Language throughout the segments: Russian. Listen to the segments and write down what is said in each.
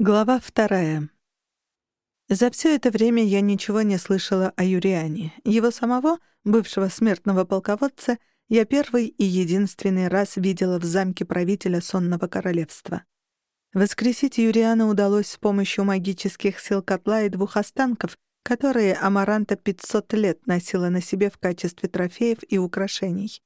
Глава вторая. За все это время я ничего не слышала о Юриане. Его самого, бывшего смертного полководца, я первый и единственный раз видела в замке правителя Сонного Королевства. Воскресить Юриана удалось с помощью магических сил котла и двух останков, которые Амаранта 500 лет носила на себе в качестве трофеев и украшений.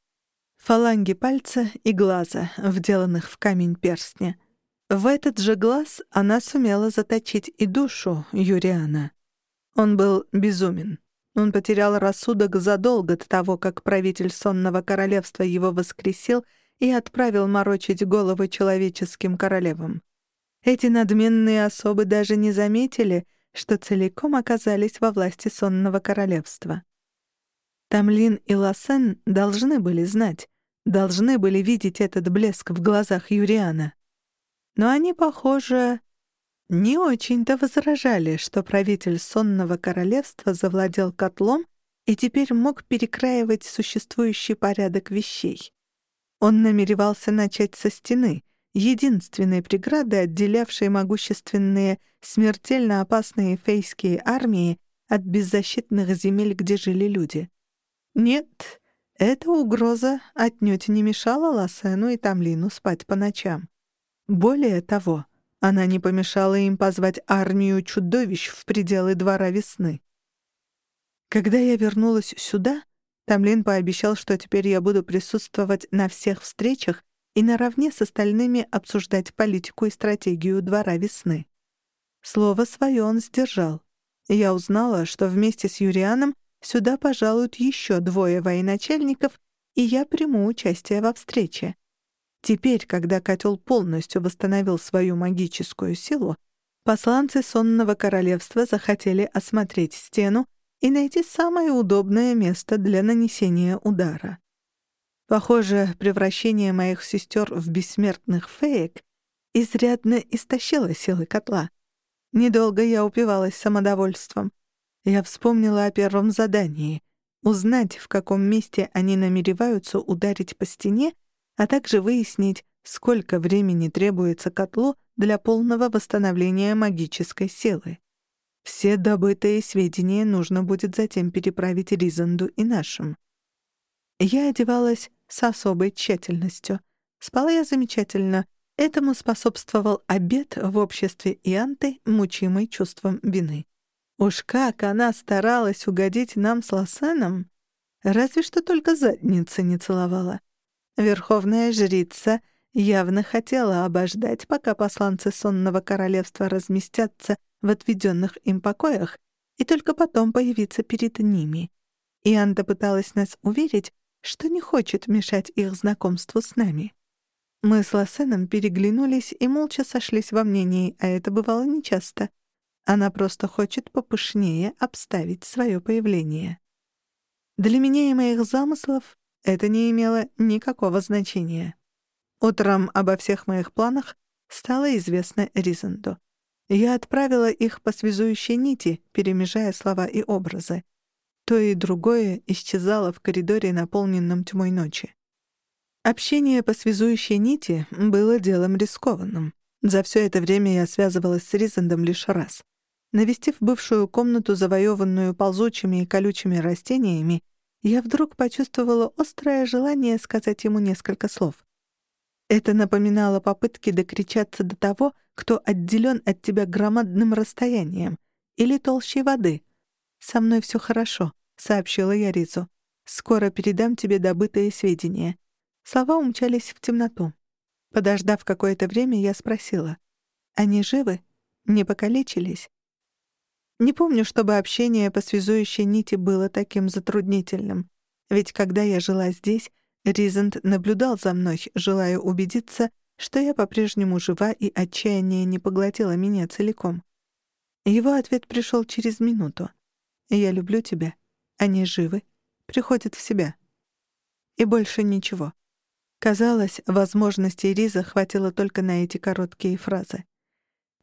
Фаланги пальца и глаза, вделанных в камень перстня — в этот же глаз она сумела заточить и душу Юриана. Он был безумен. Он потерял рассудок задолго до того, как правитель сонного королевства его воскресил и отправил морочить головы человеческим королевам. Эти надменные особы даже не заметили, что целиком оказались во власти сонного королевства. Тамлин и Лассен должны были знать, должны были видеть этот блеск в глазах Юриана. Но они, похоже, не очень-то возражали, что правитель сонного королевства завладел котлом и теперь мог перекраивать существующий порядок вещей. Он намеревался начать со стены, единственной преграды, отделявшей могущественные, смертельно опасные фейские армии от беззащитных земель, где жили люди. Нет, эта угроза отнюдь не мешала Лассену и Тамлину спать по ночам. Более того, она не помешала им позвать армию чудовищ в пределы двора весны. Когда я вернулась сюда, Тамлин пообещал, что теперь я буду присутствовать на всех встречах и наравне с остальными обсуждать политику и стратегию двора весны. Слово свое он сдержал. Я узнала, что вместе с Юрианом сюда пожалуют еще двое военачальников, и я приму участие во встрече. Теперь, когда котел полностью восстановил свою магическую силу, посланцы сонного королевства захотели осмотреть стену и найти самое удобное место для нанесения удара. Похоже, превращение моих сестер в бессмертных феек изрядно истощило силы котла. Недолго я упивалась самодовольством. Я вспомнила о первом задании — узнать, в каком месте они намереваются ударить по стене а также выяснить, сколько времени требуется котлу для полного восстановления магической силы. Все добытые сведения нужно будет затем переправить Ризанду и нашим. Я одевалась с особой тщательностью. Спала я замечательно. Этому способствовал обед в обществе Ианты, мучимой чувством вины. Уж как она старалась угодить нам с Лосеном! Разве что только задницы не целовала. Верховная жрица явно хотела обождать, пока посланцы сонного королевства разместятся в отведенных им покоях, и только потом появиться перед ними. И Анда пыталась нас уверить, что не хочет мешать их знакомству с нами. Мы с Лосеном переглянулись и молча сошлись во мнении, а это бывало нечасто. Она просто хочет попышнее обставить свое появление. Для меня и моих замыслов это не имело никакого значения. Утром обо всех моих планах стало известно Ризенду. Я отправила их по связующей нити, перемежая слова и образы. То и другое исчезало в коридоре, наполненном тьмой ночи. Общение по связующей нити было делом рискованным. За все это время я связывалась с Ризендом лишь раз. Навестив бывшую комнату, завоеванную ползучими и колючими растениями, я вдруг почувствовала острое желание сказать ему несколько слов. Это напоминало попытки докричаться до того, кто отделен от тебя громадным расстоянием или толщей воды. «Со мной все хорошо», — сообщила я Ризу. «Скоро передам тебе добытые сведения». Слова умчались в темноту. Подождав какое-то время, я спросила. «Они живы? Не покалечились?» Не помню, чтобы общение по связующей нити было таким затруднительным. Ведь когда я жила здесь, Ризент наблюдал за мной, желая убедиться, что я по-прежнему жива и отчаяние не поглотило меня целиком. Его ответ пришел через минуту. «Я люблю тебя. Они живы. Приходят в себя». И больше ничего. Казалось, возможностей Риза хватило только на эти короткие фразы.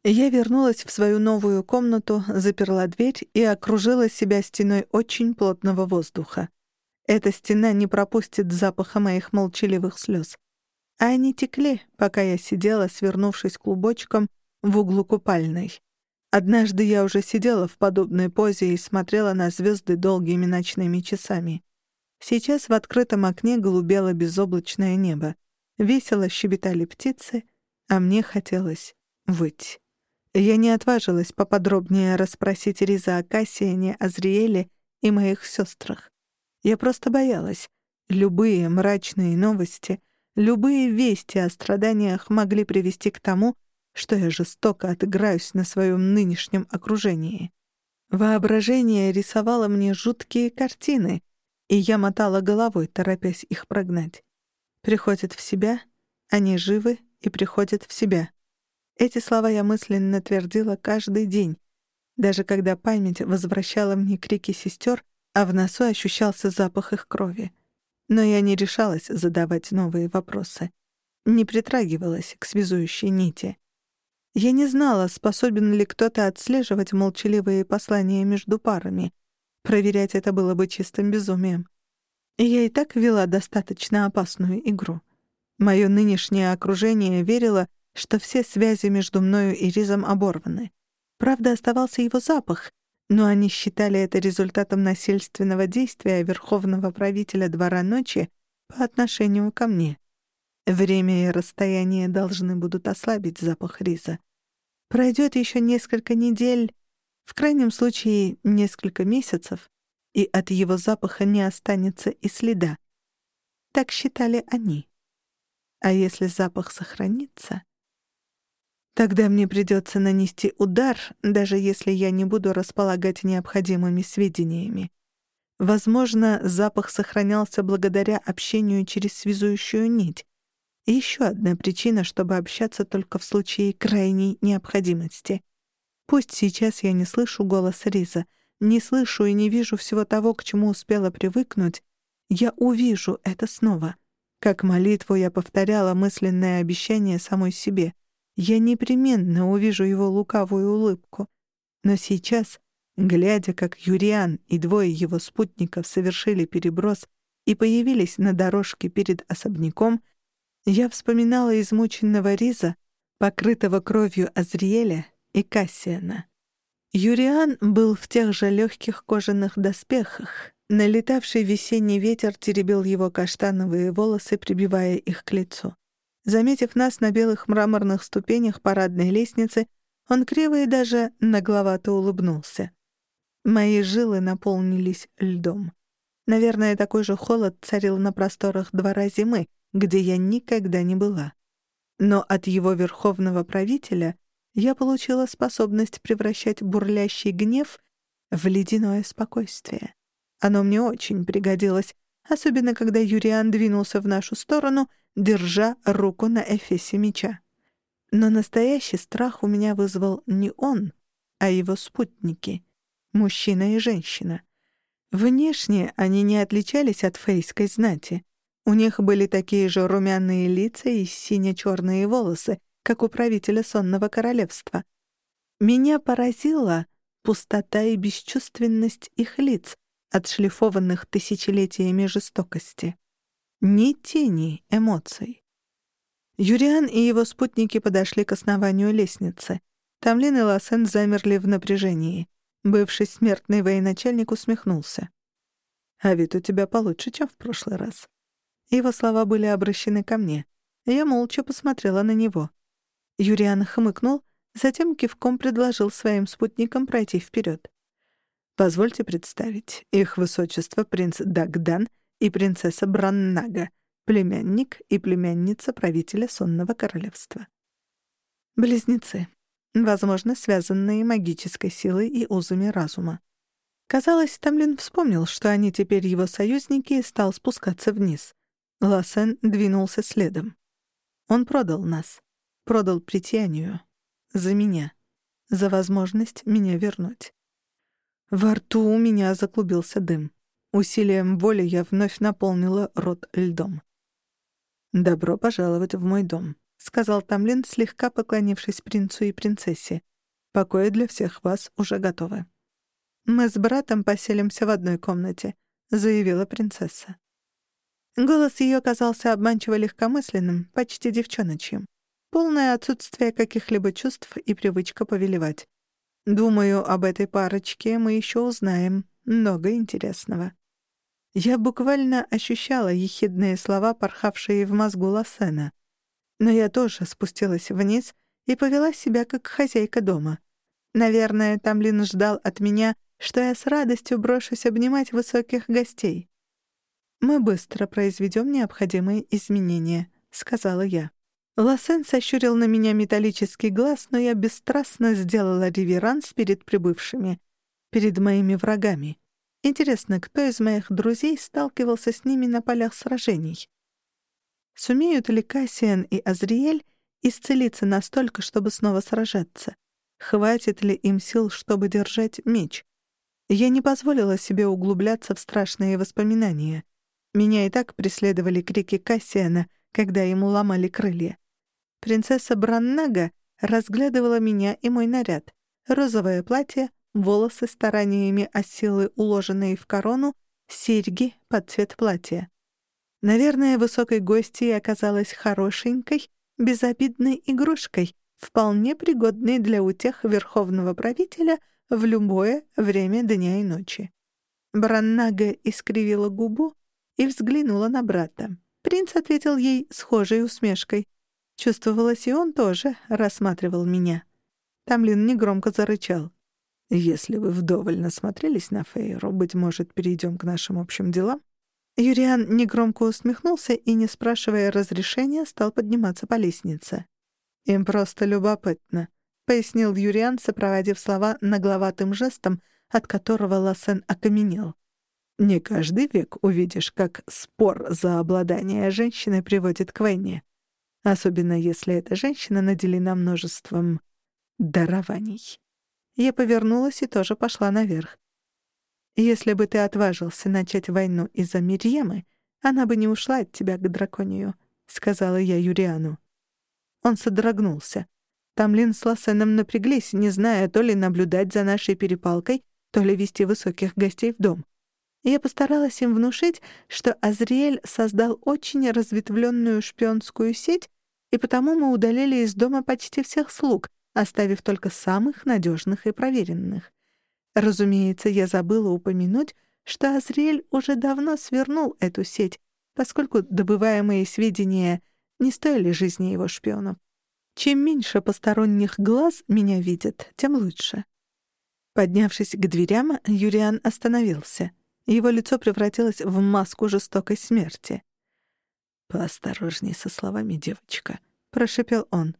Я вернулась в свою новую комнату, заперла дверь и окружила себя стеной очень плотного воздуха. Эта стена не пропустит запаха моих молчаливых слез. А они текли, пока я сидела, свернувшись клубочком, в углу купальной. Однажды я уже сидела в подобной позе и смотрела на звезды долгими ночными часами. Сейчас в открытом окне голубело безоблачное небо. Весело щебетали птицы, а мне хотелось выть. Я не отважилась поподробнее расспросить Риза о Кассиане, Азриэле и моих сестрах. Я просто боялась. Любые мрачные новости, любые вести о страданиях могли привести к тому, что я жестоко отыграюсь на своем нынешнем окружении. Воображение рисовало мне жуткие картины, и я мотала головой, торопясь их прогнать. Приходят в себя, они живы и приходят в себя. Эти слова я мысленно твердила каждый день, даже когда память возвращала мне крики сестер, а в носу ощущался запах их крови. Но я не решалась задавать новые вопросы. Не притрагивалась к связующей нити. Я не знала, способен ли кто-то отслеживать молчаливые послания между парами. Проверять это было бы чистым безумием. Я и так вела достаточно опасную игру. Мое нынешнее окружение верило, что все связи между мною и Ризом оборваны. Правда, оставался его запах, но они считали это результатом насильственного действия верховного правителя Двора Ночи по отношению ко мне. Время и расстояние должны будут ослабить запах риза. Пройдет еще несколько недель, в крайнем случае несколько месяцев, и от его запаха не останется и следа. Так считали они. А если запах сохранится, тогда мне придется нанести удар, даже если я не буду располагать необходимыми сведениями. Возможно, запах сохранялся благодаря общению через связующую нить, еще одна причина, чтобы общаться только в случае крайней необходимости. Пусть сейчас я не слышу голос Риза, не слышу и не вижу всего того, к чему успела привыкнуть, я увижу это снова. Как молитву я повторяла мысленное обещание самой себе. Я непременно увижу его лукавую улыбку. Но сейчас, глядя, как Юриан и двое его спутников совершили переброс и появились на дорожке перед особняком, я вспоминала измученного Риза, покрытого кровью Азриэля и Кассиана. Юриан был в тех же легких кожаных доспехах. Налетавший весенний ветер теребил его каштановые волосы, прибивая их к лицу. Заметив нас на белых мраморных ступенях парадной лестницы, он криво и даже нагловато улыбнулся. Мои жилы наполнились льдом. Наверное, такой же холод царил на просторах двора зимы, где я никогда не была. Но от его верховного правителя я получила способность превращать бурлящий гнев в ледяное спокойствие. Оно мне очень пригодилось, особенно когда Юриан двинулся в нашу сторону, держа руку на эфесе меча. Но настоящий страх у меня вызвал не он, а его спутники — мужчина и женщина. Внешне они не отличались от фейской знати. У них были такие же румяные лица и сине-черные волосы, как у правителя сонного королевства. Меня поразила пустота и бесчувственность их лиц, отшлифованных тысячелетиями жестокости. Ни тени эмоций. Юриан и его спутники подошли к основанию лестницы. Тамлин и Лассен замерли в напряжении. Бывший смертный военачальник усмехнулся. «А вид у тебя получше, чем в прошлый раз. Его слова были обращены ко мне. Я молча посмотрела на него. Юриан хмыкнул, затем кивком предложил своим спутникам пройти вперед. «Позвольте представить, их высочество принц Дагдан и принцесса Браннага, племянник и племянница правителя Сонного Королевства». Близнецы, возможно, связанные магической силой и узами разума. Казалось, Тамлин вспомнил, что они теперь его союзники и стал спускаться вниз. Лассен двинулся следом. Он продал нас. Продал притянию. За меня. За возможность меня вернуть. Во рту у меня заклубился дым. Усилием воли я вновь наполнила рот льдом. «Добро пожаловать в мой дом», — сказал Тамлин, слегка поклонившись принцу и принцессе. «Покои для всех вас уже готовы». «Мы с братом поселимся в одной комнате», — заявила принцесса. Голос ее казался обманчиво легкомысленным, почти девчоночьим. полное отсутствие каких-либо чувств и привычка повелевать. Думаю, об этой парочке мы еще узнаем много интересного. Я буквально ощущала ехидные слова, порхавшие в мозгу Лассена. Но я тоже спустилась вниз и повела себя как хозяйка дома. Наверное, Тамлин ждал от меня, что я с радостью брошусь обнимать высоких гостей. «Мы быстро произведем необходимые изменения», — сказала я. Лассен сощурил на меня металлический глаз, но я бесстрастно сделала реверанс перед прибывшими, перед моими врагами. Интересно, кто из моих друзей сталкивался с ними на полях сражений? Сумеют ли Кассиан и Азриэль исцелиться настолько, чтобы снова сражаться? Хватит ли им сил, чтобы держать меч? Я не позволила себе углубляться в страшные воспоминания. Меня и так преследовали крики Кассиана, когда ему ломали крылья. Принцесса Браннага разглядывала меня и мой наряд. Розовое платье, волосы стараниями осилы, уложенные в корону, серьги под цвет платья. Наверное, высокой гостьей оказалась хорошенькой, безобидной игрушкой, вполне пригодной для утех верховного правителя в любое время дня и ночи. Браннага искривила губу, и взглянула на брата. Принц ответил ей схожей усмешкой. Чувствовалось, и он тоже рассматривал меня. Тамлин негромко зарычал. «Если вы вдоволь насмотрелись на Фейру, быть может, перейдем к нашим общим делам?» Юриан негромко усмехнулся и, не спрашивая разрешения, стал подниматься по лестнице. «Им просто любопытно», — пояснил Юриан, сопроводив слова нагловатым жестом, от которого Лассен окаменел. Не каждый век увидишь, как спор за обладание женщиной приводит к войне. Особенно если эта женщина наделена множеством дарований. Я повернулась и тоже пошла наверх. Если бы ты отважился начать войну из-за Мирьемы, она бы не ушла от тебя к драконию, — сказала я Юриану. Он содрогнулся. Тамлин с Лассеном напряглись, не зная то ли наблюдать за нашей перепалкой, то ли вести высоких гостей в дом. Я постаралась им внушить, что Азриэль создал очень разветвленную шпионскую сеть, и потому мы удалили из дома почти всех слуг, оставив только самых надежных и проверенных. Разумеется, я забыла упомянуть, что Азриэль уже давно свернул эту сеть, поскольку добываемые сведения не стоили жизни его шпионов. Чем меньше посторонних глаз меня видят, тем лучше. Поднявшись к дверям, Юриан остановился — его лицо превратилось в маску жестокой смерти. «Поосторожней со словами, девочка», — прошепел он.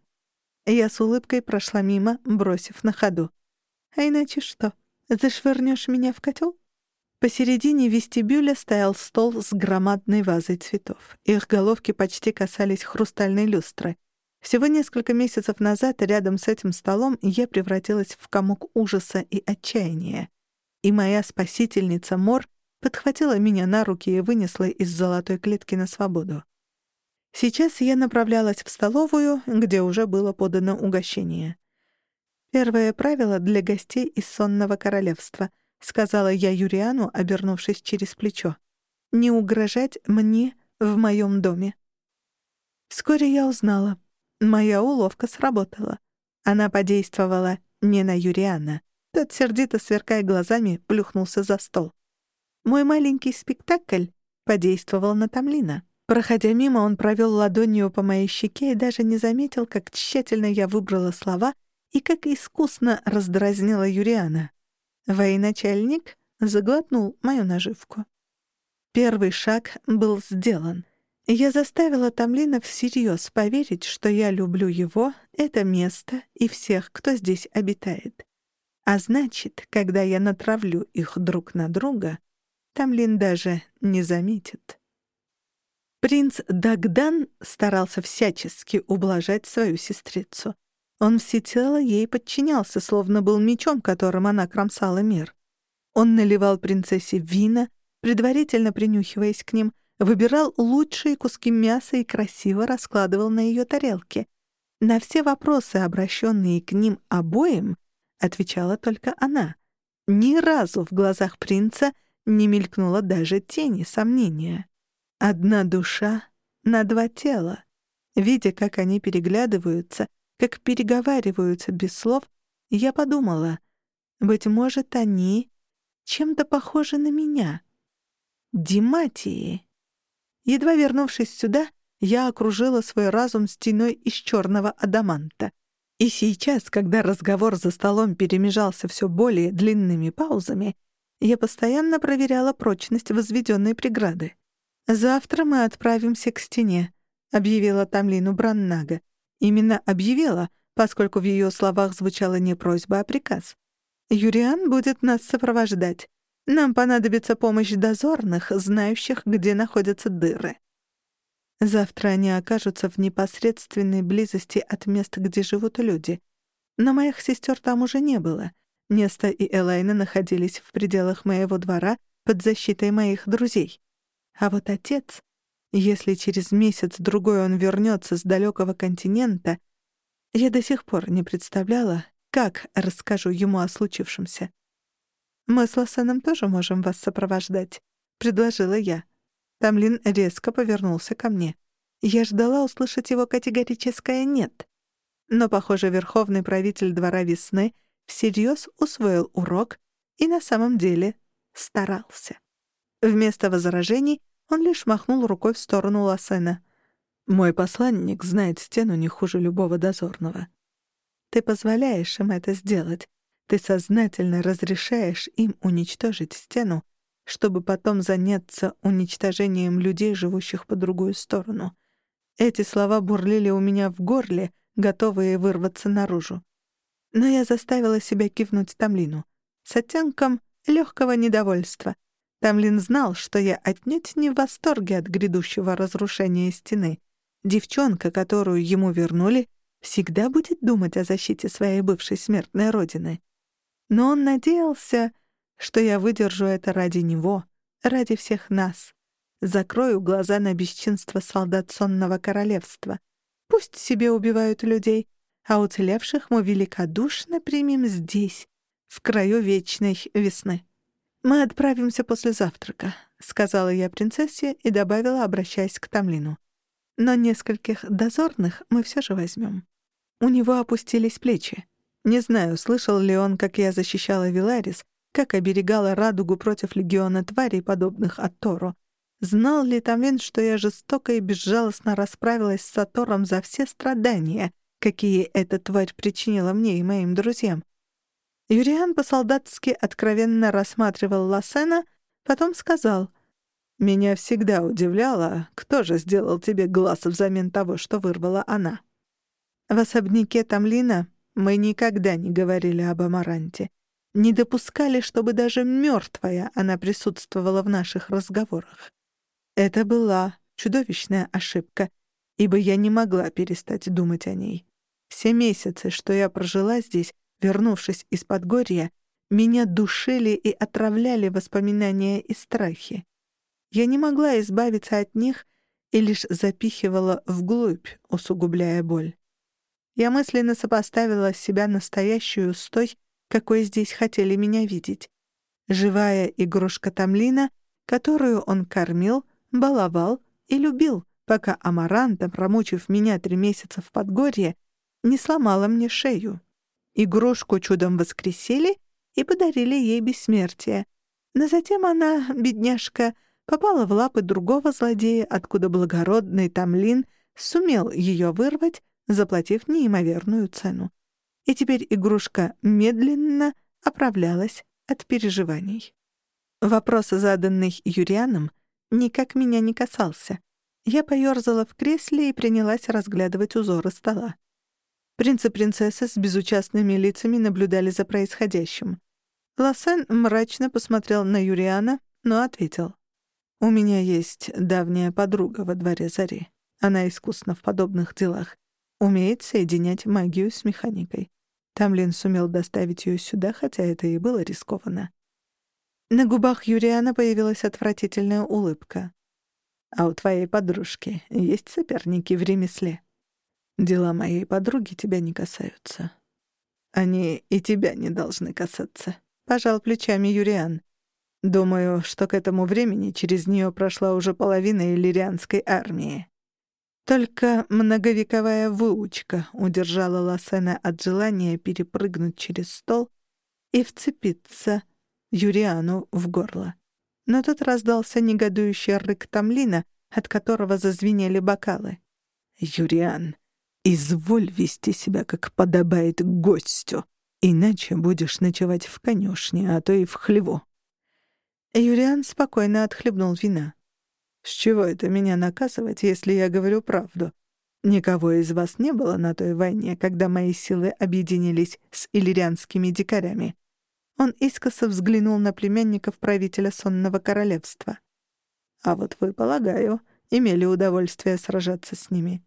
Я с улыбкой прошла мимо, бросив на ходу. «А иначе что, зашвырнешь меня в котел?» Посередине вестибюля стоял стол с громадной вазой цветов. Их головки почти касались хрустальной люстры. Всего несколько месяцев назад рядом с этим столом я превратилась в комок ужаса и отчаяния. И моя спасительница Мор подхватила меня на руки и вынесла из золотой клетки на свободу. Сейчас я направлялась в столовую, где уже было подано угощение. «Первое правило для гостей из сонного королевства», — сказала я Юриану, обернувшись через плечо. «Не угрожать мне в моем доме». Вскоре я узнала. Моя уловка сработала. Она подействовала не на Юриана. Тот, сердито сверкая глазами, плюхнулся за стол. Мой маленький спектакль подействовал на Тамлина. Проходя мимо, он провел ладонью по моей щеке и даже не заметил, как тщательно я выбрала слова и как искусно раздразнила Юриана. Военачальник заглотнул мою наживку. Первый шаг был сделан. Я заставила Тамлина всерьез поверить, что я люблю его, это место и всех, кто здесь обитает. А значит, когда я натравлю их друг на друга, Тамлин даже не заметит. Принц Дагдан старался всячески ублажать свою сестрицу. Он всецело ей подчинялся, словно был мечом, которым она кромсала мир. Он наливал принцессе вина, предварительно принюхиваясь к ним, выбирал лучшие куски мяса и красиво раскладывал на ее тарелке. На все вопросы, обращенные к ним обоим, отвечала только она. Ни разу в глазах принца — не мелькнуло даже тени сомнения. Одна душа на два тела. Видя, как они переглядываются, как переговариваются без слов, я подумала, быть может, они чем-то похожи на меня. Диматии. Едва вернувшись сюда, я окружила свой разум стеной из черного адаманта. И сейчас, когда разговор за столом перемежался все более длинными паузами, я постоянно проверяла прочность возведенной преграды. «Завтра мы отправимся к стене», — объявила Тамлину Браннага. Именно объявила, поскольку в ее словах звучала не просьба, а приказ. «Юриан будет нас сопровождать. Нам понадобится помощь дозорных, знающих, где находятся дыры». Завтра они окажутся в непосредственной близости от мест, где живут люди. Но моих сестер там уже не было. Неста и Элайна находились в пределах моего двора под защитой моих друзей. А вот отец, если через месяц-другой он вернется с далекого континента, я до сих пор не представляла, как расскажу ему о случившемся. «Мы с Лосеном тоже можем вас сопровождать», — предложила я. Тамлин резко повернулся ко мне. Я ждала услышать его категорическое «нет». Но, похоже, верховный правитель двора весны всерьез усвоил урок и на самом деле старался. Вместо возражений он лишь махнул рукой в сторону Лосена. «Мой посланник знает стену не хуже любого дозорного. Ты позволяешь им это сделать. Ты сознательно разрешаешь им уничтожить стену, чтобы потом заняться уничтожением людей, живущих по другую сторону. Эти слова бурлили у меня в горле, готовые вырваться наружу. Но я заставила себя кивнуть Тамлину с оттенком легкого недовольства. Тамлин знал, что я отнюдь не в восторге от грядущего разрушения стены. Девчонка, которую ему вернули, всегда будет думать о защите своей бывшей смертной родины. Но он надеялся, что я выдержу это ради него, ради всех нас. Закрою глаза на бесчинство солдат сонного королевства. Пусть себе убивают людей, а уцелевших мы великодушно примем здесь, в краю вечной весны. «Мы отправимся после завтрака», — сказала я принцессе и добавила, обращаясь к Тамлину. «Но нескольких дозорных мы все же возьмем». У него опустились плечи. Не знаю, слышал ли он, как я защищала Виларис, как оберегала радугу против легиона тварей, подобных Аттору. Знал ли Тамлин, что я жестоко и безжалостно расправилась с Атором за все страдания, какие эта тварь причинила мне и моим друзьям? Юриан по-солдатски откровенно рассматривал Лассена, потом сказал, «Меня всегда удивляло, кто же сделал тебе глаз взамен того, что вырвала она». В особняке Тамлина мы никогда не говорили об Амаранте не допускали, чтобы даже мертвая она присутствовала в наших разговорах. Это была чудовищная ошибка, ибо я не могла перестать думать о ней. Все месяцы, что я прожила здесь, вернувшись из Подгорья, меня душили и отравляли воспоминания и страхи. Я не могла избавиться от них и лишь запихивала вглубь, усугубляя боль. Я мысленно сопоставила себя настоящую с той, какой здесь хотели меня видеть. Живая игрушка Тамлина, которую он кормил, баловал и любил, пока Амаранта, промучив меня три месяца в Подгорье, не сломала мне шею. Игрушку чудом воскресили и подарили ей бессмертие. Но затем она, бедняжка, попала в лапы другого злодея, откуда благородный Тамлин сумел ее вырвать, заплатив неимоверную цену и теперь игрушка медленно оправлялась от переживаний. Вопрос, заданный Юрианом, никак меня не касался. Я поёрзала в кресле и принялась разглядывать узоры стола. Принц и принцесса с безучастными лицами наблюдали за происходящим. Лассен мрачно посмотрел на Юриана, но ответил. «У меня есть давняя подруга во дворе Зари. Она искусна в подобных делах. Умеет соединять магию с механикой. Тамлин сумел доставить ее сюда, хотя это и было рискованно. На губах Юриана появилась отвратительная улыбка. «А у твоей подружки есть соперники в ремесле? Дела моей подруги тебя не касаются. Они и тебя не должны касаться», — пожал плечами Юриан. «Думаю, что к этому времени через нее прошла уже половина иллирианской армии». Только многовековая выучка удержала Лассена от желания перепрыгнуть через стол и вцепиться Юриану в горло. Но тут раздался негодующий рык Тамлина, от которого зазвенели бокалы. «Юриан, изволь вести себя, как подобает гостю, иначе будешь ночевать в конюшне, а то и в хлеву». Юриан спокойно отхлебнул вина. «С чего это меня наказывать, если я говорю правду? Никого из вас не было на той войне, когда мои силы объединились с иллирианскими дикарями». Он искоса взглянул на племянников правителя сонного королевства. «А вот вы, полагаю, имели удовольствие сражаться с ними.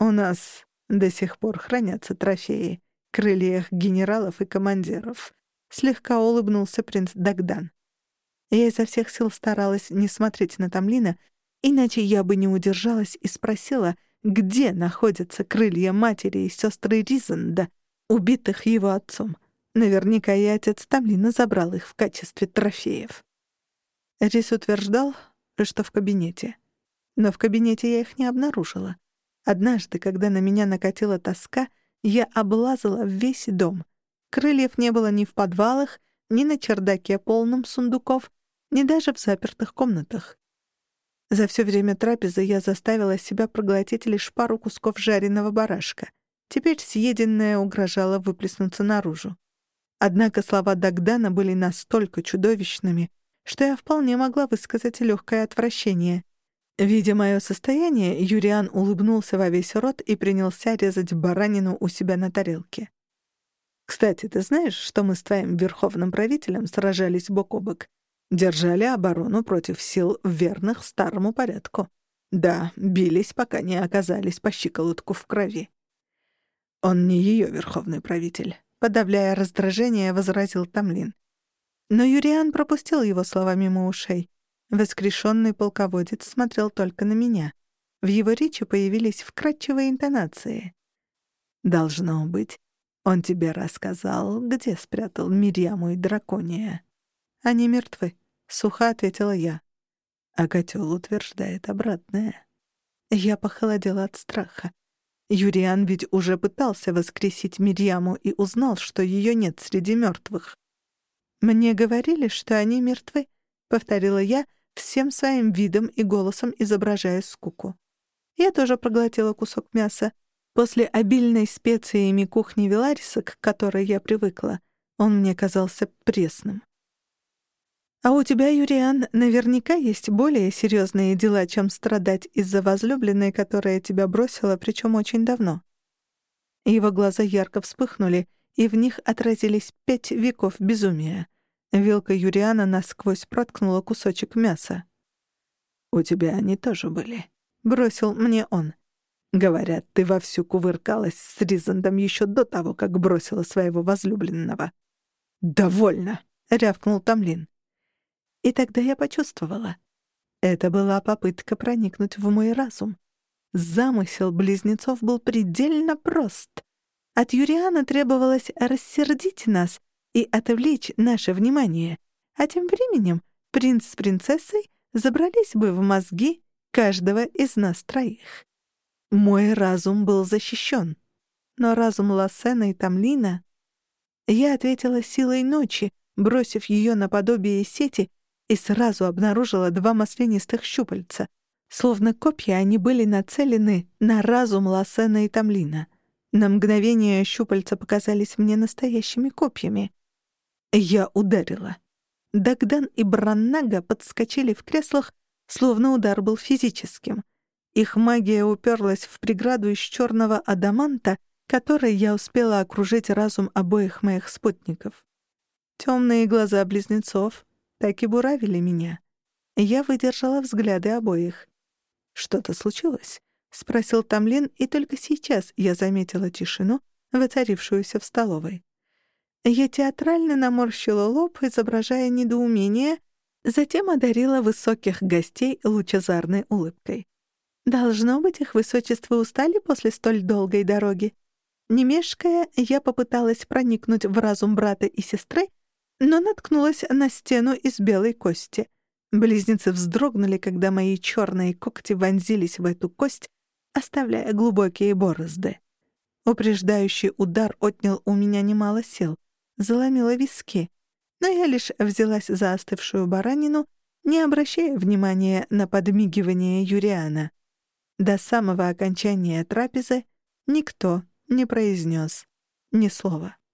У нас до сих пор хранятся трофеи, крыльях генералов и командиров». Слегка улыбнулся принц Дагдан. Я изо всех сил старалась не смотреть на Тамлина, иначе я бы не удержалась и спросила, где находятся крылья матери и сестры Ризанда, убитых его отцом. Наверняка и отец Тамлина забрал их в качестве трофеев. Рис утверждал, что в кабинете. Но в кабинете я их не обнаружила. Однажды, когда на меня накатила тоска, я облазала весь дом. Крыльев не было ни в подвалах, ни на чердаке полном сундуков, ни даже в запертых комнатах. За все время трапезы я заставила себя проглотить лишь пару кусков жареного барашка. Теперь съеденное угрожало выплеснуться наружу. Однако слова Дагдана были настолько чудовищными, что я вполне могла высказать легкое отвращение. Видя мое состояние, Юриан улыбнулся во весь рот и принялся резать баранину у себя на тарелке. «Кстати, ты знаешь, что мы с твоим верховным правителем сражались бок о бок? Держали оборону против сил верных старому порядку. Да, бились, пока не оказались по щиколотку в крови. Он не ее верховный правитель. Подавляя раздражение, возразил Тамлин. Но Юриан пропустил его слова мимо ушей. Воскрешенный полководец смотрел только на меня. В его речи появились вкрадчивые интонации. «Должно быть, он тебе рассказал, где спрятал Мирьяму и Дракония. Они мертвы. — сухо ответила я. А котел утверждает обратное. Я похолодела от страха. Юриан ведь уже пытался воскресить Мирьяму и узнал, что ее нет среди мертвых. «Мне говорили, что они мертвы», — повторила я, всем своим видом и голосом изображая скуку. Я тоже проглотила кусок мяса. После обильной специями кухни Велариса, к которой я привыкла, он мне казался пресным. А у тебя, Юриан, наверняка есть более серьезные дела, чем страдать из-за возлюбленной, которая тебя бросила, причем очень давно. Его глаза ярко вспыхнули, и в них отразились пять веков безумия. Вилка Юриана насквозь проткнула кусочек мяса. «У тебя они тоже были», — бросил мне он. «Говорят, ты вовсю кувыркалась с Ризандом еще до того, как бросила своего возлюбленного». «Довольно», — рявкнул Тамлин. И тогда я почувствовала. Это была попытка проникнуть в мой разум. Замысел близнецов был предельно прост. От Юриана требовалось рассердить нас и отвлечь наше внимание, а тем временем принц с принцессой забрались бы в мозги каждого из нас троих. Мой разум был защищен, но разум Лассена и Тамлина... Я ответила силой ночи, бросив ее наподобие сети и сразу обнаружила два маслянистых щупальца. Словно копья они были нацелены на разум Лассена и Тамлина. На мгновение щупальца показались мне настоящими копьями. Я ударила. Дагдан и Браннага подскочили в креслах, словно удар был физическим. Их магия уперлась в преграду из черного адаманта, которой я успела окружить разум обоих моих спутников. Темные глаза близнецов, так и буравили меня. Я выдержала взгляды обоих. «Что-то случилось?» — спросил Тамлин, и только сейчас я заметила тишину, воцарившуюся в столовой. Я театрально наморщила лоб, изображая недоумение, затем одарила высоких гостей лучезарной улыбкой. Должно быть, их высочество устали после столь долгой дороги. Не мешкая, я попыталась проникнуть в разум брата и сестры но наткнулась на стену из белой кости. Близнецы вздрогнули, когда мои черные когти вонзились в эту кость, оставляя глубокие борозды. Упреждающий удар отнял у меня немало сил, заломило виски, но я лишь взялась за остывшую баранину, не обращая внимания на подмигивание Юриана. До самого окончания трапезы никто не произнес ни слова.